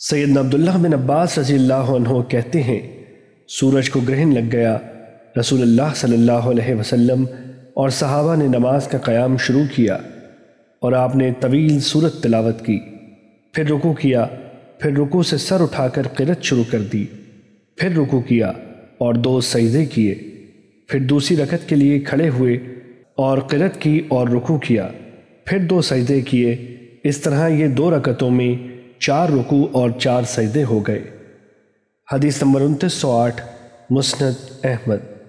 سیدنا عبداللہ بن عباس رضی اللہ عنہ کہتے ہیں، سورج کو گرہن لگ گیا، رسول اللہ صلی اللہ علیہ وسلم اور صحابہ نے نماز کا قیام شروع کیا اور آپ نے طویل صورت تلاوت کی، پھر رکو کیا، پھر رکو سے سر اٹھا کر قرت شروع کر دی، پھر رکو کیا اور دو سجدے کیے، پھر دوسری رکت کے لیے کھڑے ہوئے اور قرت کی اور رکو کیا، پھر دو سجدے کیے۔ اس طرح یہ دو رکتوں میں چار رکوع اور چار سجدے ہو گئے۔ حدیث نمبر انتیس سو آٹھ مسند احمد۔